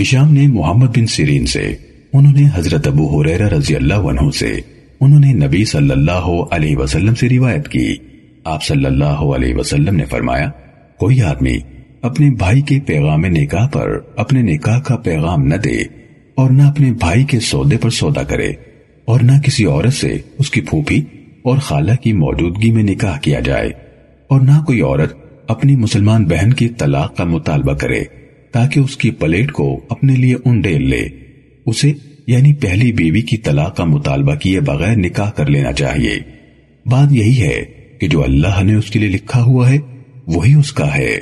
ہشام نے محمد بن سیرین سے، انہوں نے حضرت ابو حریرہ رضی اللہ عنہ سے، انہوں نے نبی صلی اللہ علیہ وسلم سے روایت کی۔ آپ صلی اللہ علیہ وسلم نے فرمایا، کوئی آدمی اپنے بھائی کے پیغام نکاح پر اپنے نکاح کا پیغام نہ دے اور نہ اپنے بھائی کے سودے پر سودا کرے اور نہ کسی عورت سے اس کی پھوپھی اور خالہ کی موجودگی میں نکاح کیا جائے اور نہ کوئی عورت اپنی مسلمان بہن کی طلاق کا مطالبہ کرے تاکہ اس کی پلیٹ کو اپنے لیے انڈیل لے۔ اسے یعنی پہلی بیوی کی طلاق کا مطالبہ کیے بغیر نکاح کر لینا چاہیے۔ بات یہی ہے کہ جو اللہ نے اس کے لیے لکھا ہوا ہے، وہی اس کا ہے۔